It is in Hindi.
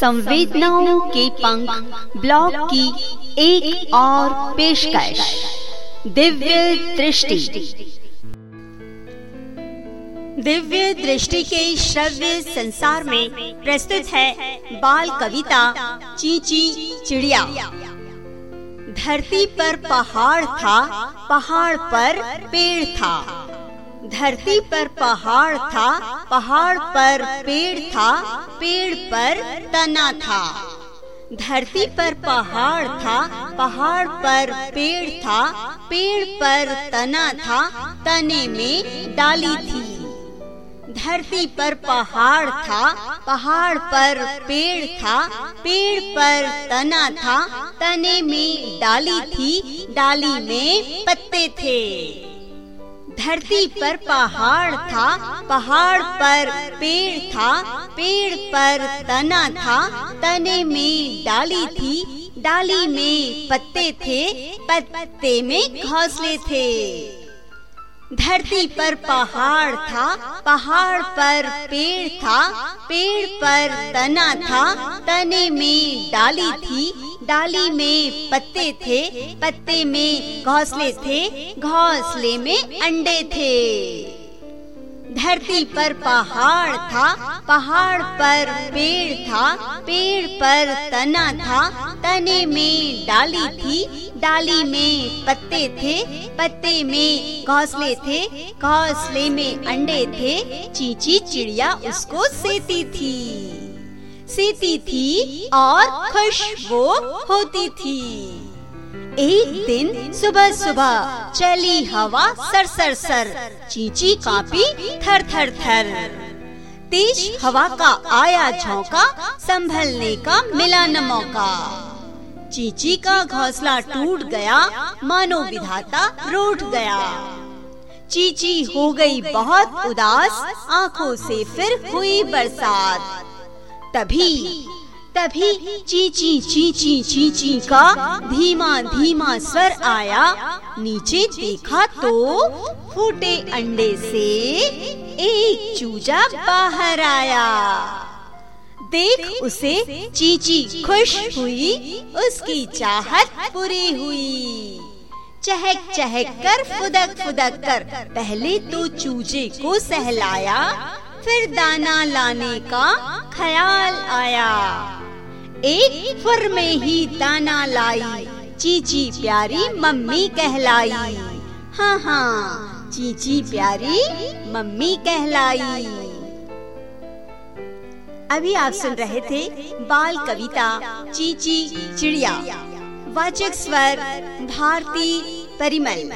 संवेदनाओं के पंख ब्लॉग की एक और पेशकश, दिव्य दृष्टि। दिव्य दृष्टि के श्रव्य संसार में प्रस्तुत है बाल कविता चीची चिड़िया। धरती पर पहाड़ था, पहाड़ पर पेड़ था। धरती पर पहाड़ था, पहाड़ पर पेड़ था, पेड़ पर तना था। धरती पर पहाड़ था, पहाड़ पर पेड़ था, पेड़ पर तना था, तने में डाली थी। धरती पर पहाड़ था, पहाड़ पर पेड़ था, पेड़ पर तना था, तने में डाली थी, डाली में पत्ते थे। धरती पर पहाड़ था, पहाड़ पर पेड़ था, पेड़ पर तना था, तने में डाली थी, डाली में पत्ते थे, पत्ते में घोंसले थे। धरती पर पहाड़ था, पहाड़ पर पेड़ था, पेड़ पर तना था, तने में डाली थी, डाली में पत्ते थे, पत्ते में घोंसले थे, घोंसले में अंडे थे। धरती पर पहाड़ था, पहाड़ पर पेड़ था, पेड़ पर तना था तने में डाली थी, डाली में पत्ते थे, पत्ते में घोंसले थे, घोंसले में अंडे थे, चींची चिड़िया उसको सेती थी। सीती थी और खुश वो होती थी। एक दिन सुबह सुबह चली हवा सर सर सर चींची कापी थर थर थर तेज हवा का आया झोंका, संभलने का मिला न मौका चीची का घोंसला टूट गया, मानो विधाता रूठ गया। चीची हो गई बहुत उदास, आँखों से फिर हुई बरसात। तभी तभी चीची चीची चीची का धीमा धीमा स्वर आया। नीचे देखा तो फूटे अंडे से एक चूजा बाहर आया। देख उसे चीची खुश हुई उसकी चाहत पूरी हुई। चहक चहक कर फुदक फुदक कर। पहले तो चूजे को सहलाया फिर दाना लाने का ख्याल आया। एक फुर में ही दाना लाई। चीची प्यारी मम्मी कहलाई। हाँ हाँ। चीची प्यारी मम्मी कहलाई। अभी आप सुन रहे थे बाल कविता चीची चिड़िया। वाचक स्वर भारती परिमल।